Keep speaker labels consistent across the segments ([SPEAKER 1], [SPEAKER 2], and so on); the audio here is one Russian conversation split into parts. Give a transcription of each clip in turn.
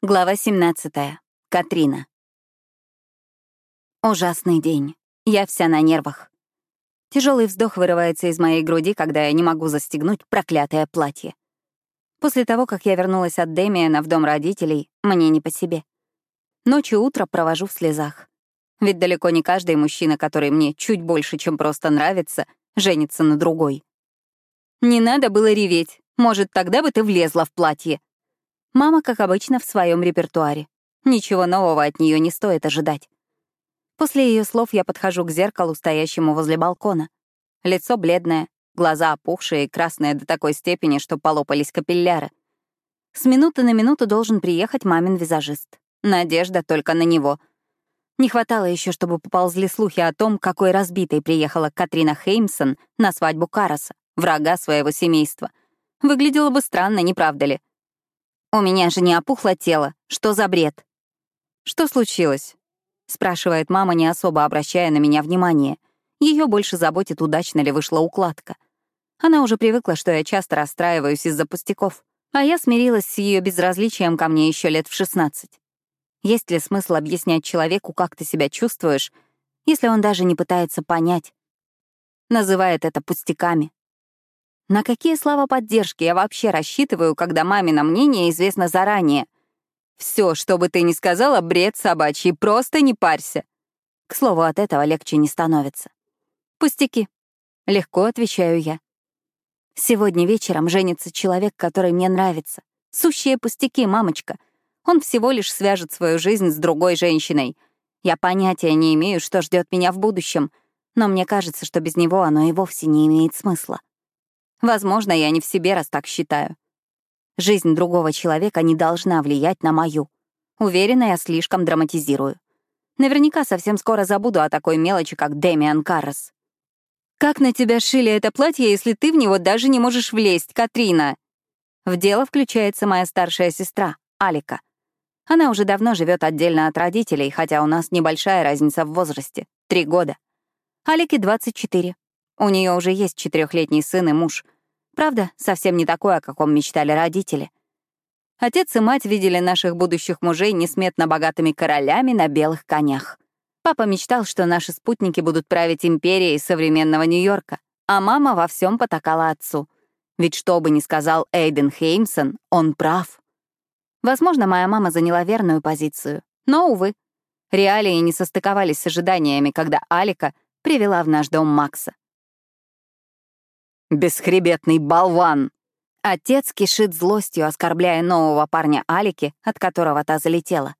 [SPEAKER 1] Глава 17. Катрина. Ужасный день. Я вся на нервах. Тяжелый вздох вырывается из моей груди, когда я не могу застегнуть проклятое платье. После того, как я вернулась от Демиана в дом родителей, мне не по себе. Ночь и утро провожу в слезах. Ведь далеко не каждый мужчина, который мне чуть больше, чем просто нравится, женится на другой. Не надо было реветь. Может, тогда бы ты влезла в платье. Мама, как обычно, в своем репертуаре. Ничего нового от нее не стоит ожидать. После ее слов я подхожу к зеркалу, стоящему возле балкона. Лицо бледное, глаза опухшие и красные до такой степени, что полопались капилляры. С минуты на минуту должен приехать мамин визажист. Надежда только на него. Не хватало еще, чтобы поползли слухи о том, какой разбитой приехала Катрина Хеймсон на свадьбу Караса, врага своего семейства. Выглядело бы странно, не правда ли? «У меня же не опухло тело. Что за бред?» «Что случилось?» — спрашивает мама, не особо обращая на меня внимание. Ее больше заботит, удачно ли вышла укладка. Она уже привыкла, что я часто расстраиваюсь из-за пустяков, а я смирилась с ее безразличием ко мне еще лет в 16. Есть ли смысл объяснять человеку, как ты себя чувствуешь, если он даже не пытается понять? Называет это пустяками. На какие слова поддержки я вообще рассчитываю, когда мамино мнение известно заранее? Все, что бы ты ни сказала, бред собачий, просто не парься. К слову, от этого легче не становится. Пустяки. Легко отвечаю я. Сегодня вечером женится человек, который мне нравится. Сущие пустяки, мамочка. Он всего лишь свяжет свою жизнь с другой женщиной. Я понятия не имею, что ждет меня в будущем, но мне кажется, что без него оно и вовсе не имеет смысла. Возможно, я не в себе, раз так считаю. Жизнь другого человека не должна влиять на мою. Уверена, я слишком драматизирую. Наверняка совсем скоро забуду о такой мелочи, как Дэмиан Каррес. «Как на тебя шили это платье, если ты в него даже не можешь влезть, Катрина?» В дело включается моя старшая сестра, Алика. Она уже давно живет отдельно от родителей, хотя у нас небольшая разница в возрасте — три года. Алике 24. У нее уже есть четырехлетний сын и муж. Правда, совсем не такой, о каком мечтали родители. Отец и мать видели наших будущих мужей несметно богатыми королями на белых конях. Папа мечтал, что наши спутники будут править империей современного Нью-Йорка, а мама во всем потакала отцу. Ведь что бы ни сказал Эйден Хеймсон, он прав. Возможно, моя мама заняла верную позицию, но, увы, реалии не состыковались с ожиданиями, когда Алика привела в наш дом Макса.
[SPEAKER 2] Бесхребетный болван!»
[SPEAKER 1] Отец кишит злостью, оскорбляя нового парня Алики, от которого та залетела.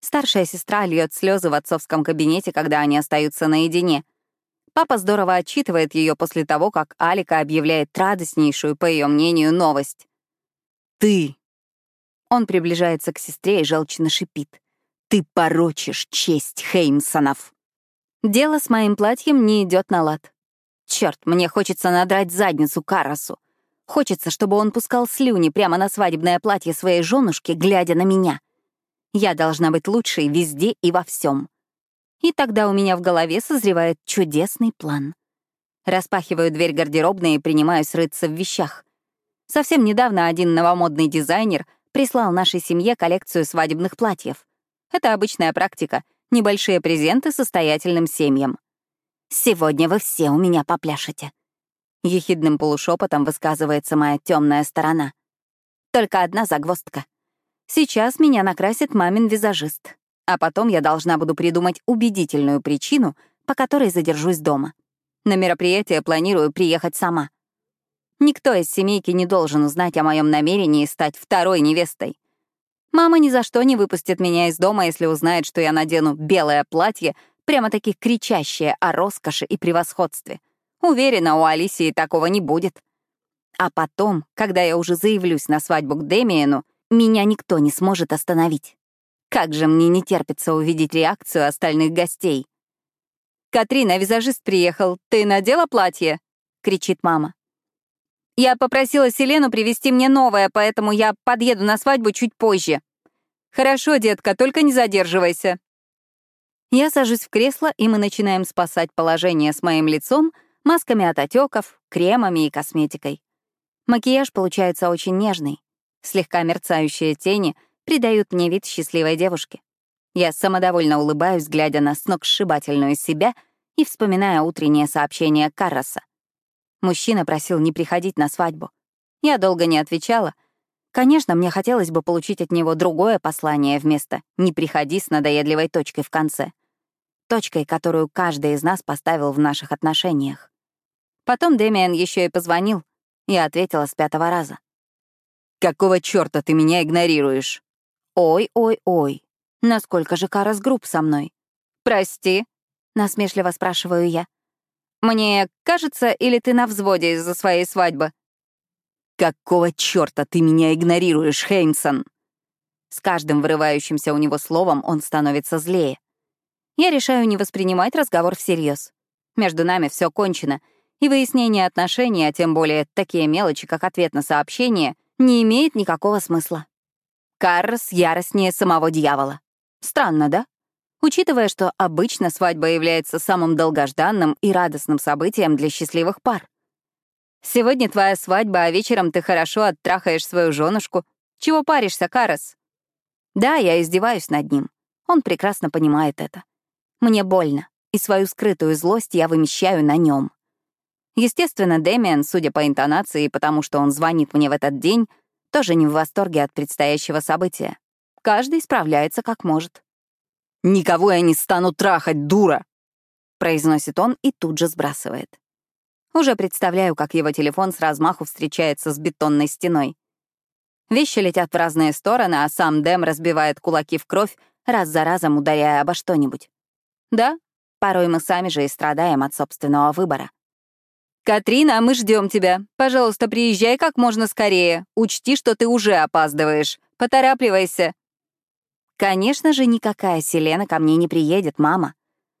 [SPEAKER 1] Старшая сестра льет слезы в отцовском кабинете, когда они остаются наедине. Папа здорово отчитывает ее после того, как Алика объявляет радостнейшую, по ее мнению, новость.
[SPEAKER 2] «Ты!»
[SPEAKER 1] Он приближается к сестре и желчно шипит.
[SPEAKER 2] «Ты порочишь честь Хеймсонов!»
[SPEAKER 1] Дело с моим платьем не идет на лад. Черт, мне хочется надрать задницу Карасу. Хочется, чтобы он пускал слюни прямо на свадебное платье своей женушки, глядя на меня. Я должна быть лучшей везде и во всем. И тогда у меня в голове созревает чудесный план. Распахиваю дверь гардеробной и принимаюсь рыться в вещах. Совсем недавно один новомодный дизайнер прислал нашей семье коллекцию свадебных платьев. Это обычная практика — небольшие презенты состоятельным семьям. Сегодня вы все у меня попляшете. Ехидным полушепотом высказывается моя темная сторона. Только одна загвоздка. Сейчас меня накрасит мамин визажист, а потом я должна буду придумать убедительную причину, по которой задержусь дома. На мероприятие планирую приехать сама. Никто из семейки не должен узнать о моем намерении стать второй невестой. Мама ни за что не выпустит меня из дома, если узнает, что я надену белое платье прямо-таки кричащее о роскоши и превосходстве. Уверена, у Алисии такого не будет. А потом, когда я уже заявлюсь на свадьбу к Демиену, меня никто не сможет остановить. Как же мне не терпится увидеть реакцию остальных гостей. «Катрина, визажист приехал. Ты надела платье?» — кричит мама. «Я попросила Селену привезти мне новое, поэтому я подъеду на свадьбу чуть позже». «Хорошо, детка, только не задерживайся», я сажусь в кресло, и мы начинаем спасать положение с моим лицом масками от отеков, кремами и косметикой. Макияж получается очень нежный. Слегка мерцающие тени придают мне вид счастливой девушки. Я самодовольно улыбаюсь, глядя на сногсшибательную себя и вспоминая утреннее сообщение Карроса. Мужчина просил не приходить на свадьбу. Я долго не отвечала. Конечно, мне хотелось бы получить от него другое послание вместо «не приходи» с надоедливой точкой в конце. Точкой, которую каждый из нас поставил в наших отношениях. Потом Дэмиан еще и позвонил. Я ответила с пятого раза.
[SPEAKER 2] «Какого чёрта ты меня игнорируешь?»
[SPEAKER 1] «Ой-ой-ой, насколько же Карас груб со мной?» «Прости», — насмешливо спрашиваю я. «Мне кажется, или ты на взводе из-за своей свадьбы?»
[SPEAKER 2] «Какого чёрта ты меня игнорируешь, Хеймсон?»
[SPEAKER 1] С каждым вырывающимся у него словом он становится злее. Я решаю не воспринимать разговор всерьез. Между нами все кончено, и выяснение отношений, а тем более такие мелочи, как ответ на сообщение, не имеет никакого смысла. Каррос яростнее самого дьявола. Странно, да? Учитывая, что обычно свадьба является самым долгожданным и радостным событием для счастливых пар. Сегодня твоя свадьба, а вечером ты хорошо оттрахаешь свою женушку. Чего паришься, Карос? Да, я издеваюсь над ним. Он прекрасно понимает это. Мне больно, и свою скрытую злость я вымещаю на нем. Естественно, Дэмиан, судя по интонации и потому, что он звонит мне в этот день, тоже не в восторге от предстоящего события. Каждый справляется как может.
[SPEAKER 2] «Никого я не стану трахать, дура!»
[SPEAKER 1] — произносит он и тут же сбрасывает. Уже представляю, как его телефон с размаху встречается с бетонной стеной. Вещи летят в разные стороны, а сам Дэм разбивает кулаки в кровь, раз за разом ударяя обо что-нибудь. Да, порой мы сами же и страдаем от собственного выбора. «Катрина, мы ждем тебя. Пожалуйста, приезжай как можно скорее. Учти, что ты уже опаздываешь. Поторапливайся». Конечно же, никакая Селена ко мне не приедет, мама.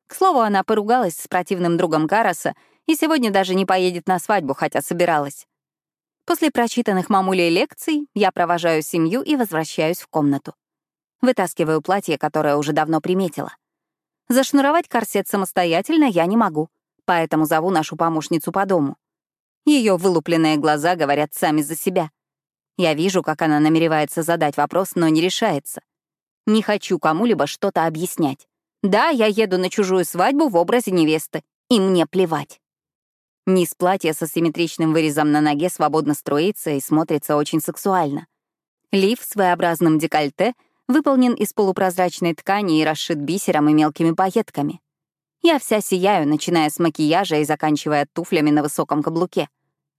[SPEAKER 1] К слову, она поругалась с противным другом Караса и сегодня даже не поедет на свадьбу, хотя собиралась. После прочитанных мамулей лекций я провожаю семью и возвращаюсь в комнату. Вытаскиваю платье, которое уже давно приметила. Зашнуровать корсет самостоятельно я не могу, поэтому зову нашу помощницу по дому. Ее вылупленные глаза говорят сами за себя. Я вижу, как она намеревается задать вопрос, но не решается. Не хочу кому-либо что-то объяснять. Да, я еду на чужую свадьбу в образе невесты, и мне плевать. Низ платья со симметричным вырезом на ноге свободно строится и смотрится очень сексуально. Лиф с своеобразным декольте выполнен из полупрозрачной ткани и расшит бисером и мелкими пайетками. Я вся сияю, начиная с макияжа и заканчивая туфлями на высоком каблуке.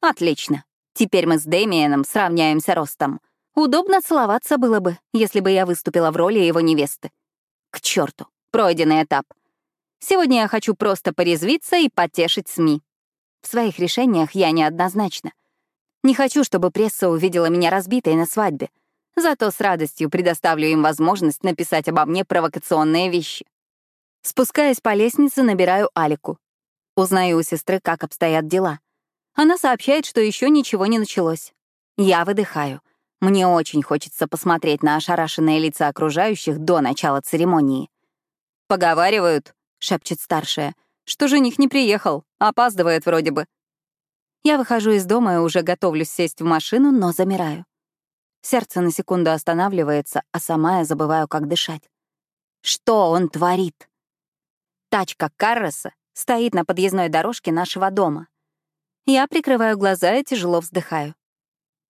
[SPEAKER 1] Отлично. Теперь мы с Дэмиеном сравняемся ростом. Удобно целоваться было бы, если бы я выступила в роли его невесты. К черту, пройденный этап. Сегодня я хочу просто порезвиться и потешить СМИ. В своих решениях я неоднозначна. Не хочу, чтобы пресса увидела меня разбитой на свадьбе. Зато с радостью предоставлю им возможность написать обо мне провокационные вещи. Спускаясь по лестнице, набираю Алику. Узнаю у сестры, как обстоят дела. Она сообщает, что еще ничего не началось. Я выдыхаю. Мне очень хочется посмотреть на ошарашенные лица окружающих до начала церемонии. «Поговаривают», — шепчет старшая, что жених не приехал, опаздывает вроде бы. Я выхожу из дома и уже готовлюсь сесть в машину, но замираю. Сердце на секунду останавливается, а сама я забываю, как дышать. Что он творит? Тачка Карроса стоит на подъездной дорожке нашего дома. Я прикрываю глаза и тяжело вздыхаю.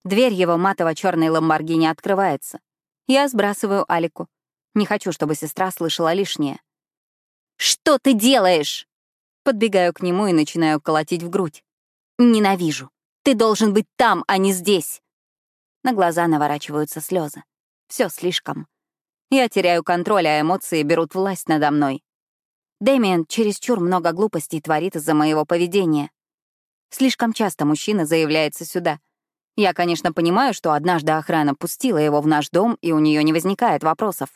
[SPEAKER 1] Дверь его матово-черной ламборгини открывается. Я сбрасываю Алику. Не хочу, чтобы сестра слышала лишнее. «Что ты делаешь?» Подбегаю к нему и начинаю колотить в грудь. «Ненавижу. Ты должен быть там, а не здесь». На глаза наворачиваются слезы. Все слишком. Я теряю контроль, а эмоции берут власть надо мной. Дэмиан чересчур много глупостей творит из-за моего поведения. Слишком часто мужчина заявляется сюда. Я, конечно, понимаю, что однажды охрана пустила его в наш дом, и у нее не возникает вопросов.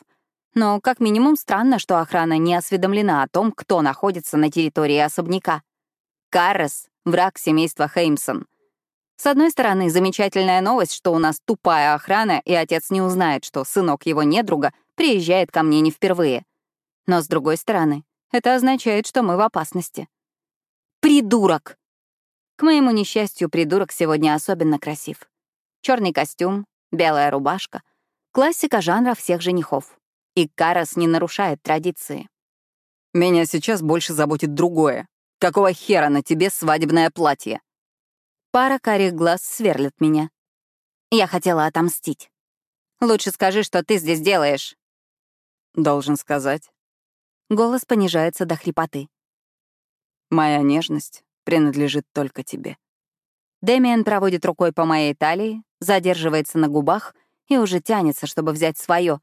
[SPEAKER 1] Но как минимум странно, что охрана не осведомлена о том, кто находится на территории особняка. Каррес — враг семейства Хеймсон. С одной стороны, замечательная новость, что у нас тупая охрана, и отец не узнает, что сынок его недруга приезжает ко мне не впервые. Но с другой стороны, это означает, что мы в опасности. Придурок! К моему несчастью, придурок сегодня особенно красив. Черный костюм, белая рубашка, Классика жанра всех женихов. И Карас не нарушает традиции.
[SPEAKER 2] Меня сейчас больше заботит другое. Какого хера на тебе свадебное платье?
[SPEAKER 1] Пара карих глаз сверлит меня. Я хотела отомстить. Лучше скажи, что ты здесь делаешь.
[SPEAKER 2] Должен сказать.
[SPEAKER 1] Голос понижается до хрипоты.
[SPEAKER 2] Моя нежность принадлежит только тебе.
[SPEAKER 1] Дэмиен проводит рукой по моей талии, задерживается на губах и уже тянется, чтобы взять свое.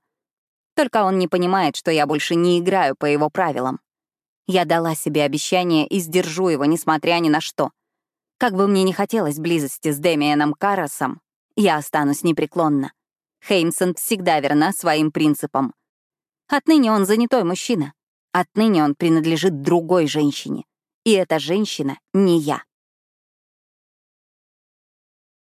[SPEAKER 1] Только он не понимает, что я больше не играю по его правилам. Я дала себе обещание и сдержу его, несмотря ни на что. Как бы мне не хотелось близости с Дэмиеном Карасом, я останусь непреклонна. Хеймсон всегда верна своим принципам. Отныне он занятой мужчина. Отныне он принадлежит другой женщине. И эта женщина не я.